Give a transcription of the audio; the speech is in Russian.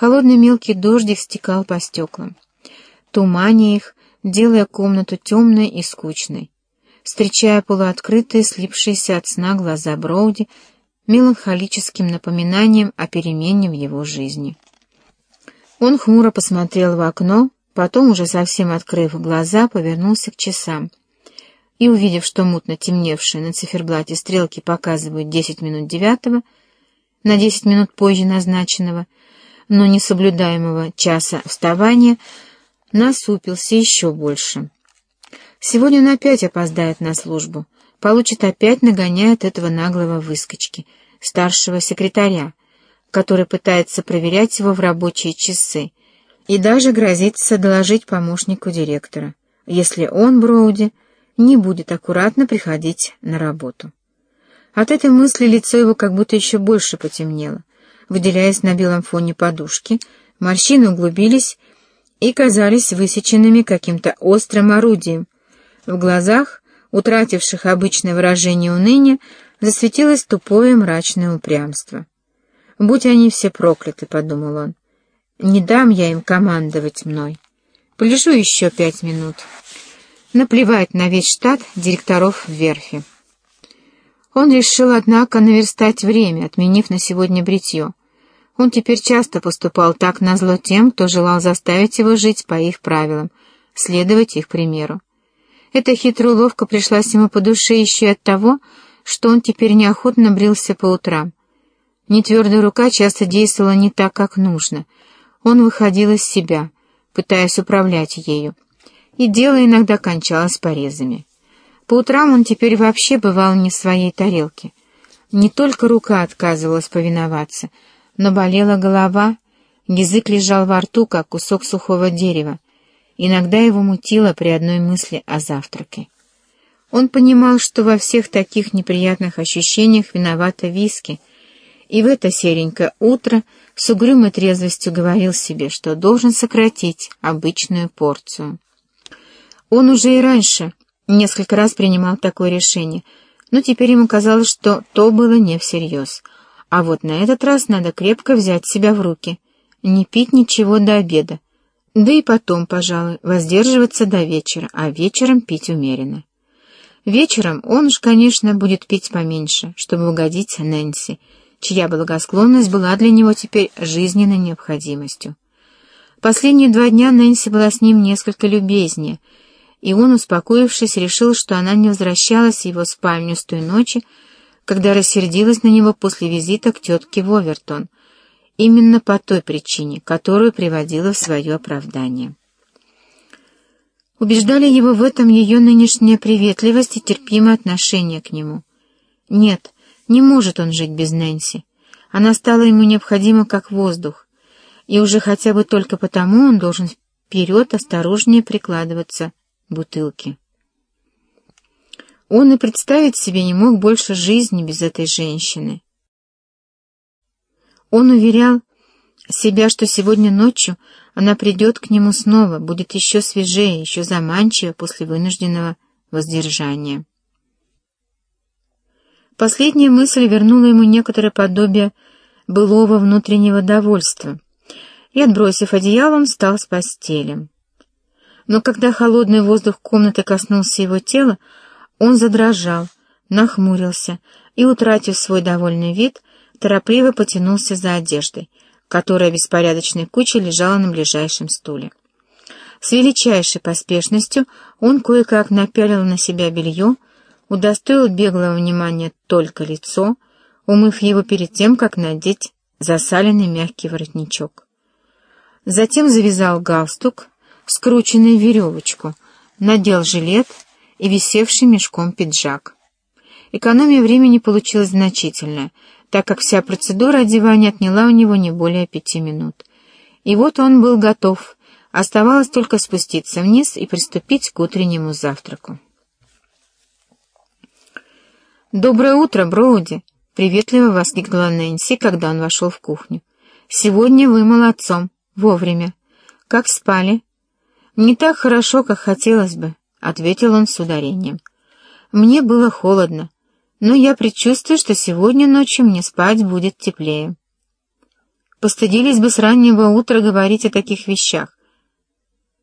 Холодный мелкий дождик стекал по стеклам, туманя их, делая комнату темной и скучной, встречая полуоткрытые, слипшиеся от сна глаза Броуди меланхолическим напоминанием о перемене в его жизни. Он хмуро посмотрел в окно, потом, уже совсем открыв глаза, повернулся к часам и, увидев, что мутно темневшие на циферблате стрелки показывают десять минут девятого, на десять минут позже назначенного, но несоблюдаемого часа вставания, насупился еще больше. Сегодня он опять опоздает на службу, получит опять нагоняет этого наглого выскочки, старшего секретаря, который пытается проверять его в рабочие часы, и даже грозится доложить помощнику директора, если он, Броуди, не будет аккуратно приходить на работу. От этой мысли лицо его как будто еще больше потемнело, выделяясь на белом фоне подушки, морщины углубились и казались высеченными каким-то острым орудием. В глазах, утративших обычное выражение уныния, засветилось тупое мрачное упрямство. «Будь они все прокляты», — подумал он. «Не дам я им командовать мной. Полежу еще пять минут» наплевать на весь штат директоров верфи. Он решил, однако, наверстать время, отменив на сегодня бритье. Он теперь часто поступал так назло тем, кто желал заставить его жить по их правилам, следовать их примеру. Эта хитрая уловка пришлась ему по душе еще и от того, что он теперь неохотно брился по утрам. Нетвердая рука часто действовала не так, как нужно. Он выходил из себя, пытаясь управлять ею и дело иногда кончалось порезами. По утрам он теперь вообще бывал не в своей тарелке. Не только рука отказывалась повиноваться, но болела голова, язык лежал во рту, как кусок сухого дерева. Иногда его мутило при одной мысли о завтраке. Он понимал, что во всех таких неприятных ощущениях виновата виски, и в это серенькое утро с угрюмой трезвостью говорил себе, что должен сократить обычную порцию. Он уже и раньше несколько раз принимал такое решение, но теперь ему казалось, что то было не всерьез. А вот на этот раз надо крепко взять себя в руки, не пить ничего до обеда, да и потом, пожалуй, воздерживаться до вечера, а вечером пить умеренно. Вечером он уж, конечно, будет пить поменьше, чтобы угодить Нэнси, чья благосклонность была для него теперь жизненной необходимостью. Последние два дня Нэнси была с ним несколько любезнее — и он, успокоившись, решил, что она не возвращалась в его спальню с той ночи, когда рассердилась на него после визита к тетке в Овертон, именно по той причине, которую приводила в свое оправдание. Убеждали его в этом ее нынешняя приветливость и терпимое отношение к нему. Нет, не может он жить без Нэнси. Она стала ему необходима как воздух, и уже хотя бы только потому он должен вперед осторожнее прикладываться бутылки. Он и представить себе не мог больше жизни без этой женщины. Он уверял себя, что сегодня ночью она придет к нему снова, будет еще свежее, еще заманчивее после вынужденного воздержания. Последняя мысль вернула ему некоторое подобие былого внутреннего довольства, и, отбросив одеяло, он встал с постели но когда холодный воздух комнаты коснулся его тела, он задрожал, нахмурился и, утратив свой довольный вид, торопливо потянулся за одеждой, которая беспорядочной кучей лежала на ближайшем стуле. С величайшей поспешностью он кое-как напялил на себя белье, удостоил беглого внимания только лицо, умыв его перед тем, как надеть засаленный мягкий воротничок. Затем завязал галстук, скрученный в веревочку, надел жилет и висевший мешком пиджак. Экономия времени получилась значительная, так как вся процедура одевания отняла у него не более пяти минут. И вот он был готов, оставалось только спуститься вниз и приступить к утреннему завтраку. «Доброе утро, Броуди!» — приветливо воскликнула Нэнси, когда он вошел в кухню. «Сегодня вы молодцом, вовремя. Как спали?» «Не так хорошо, как хотелось бы», — ответил он с ударением. «Мне было холодно, но я предчувствую, что сегодня ночью мне спать будет теплее». постыдились бы с раннего утра говорить о таких вещах.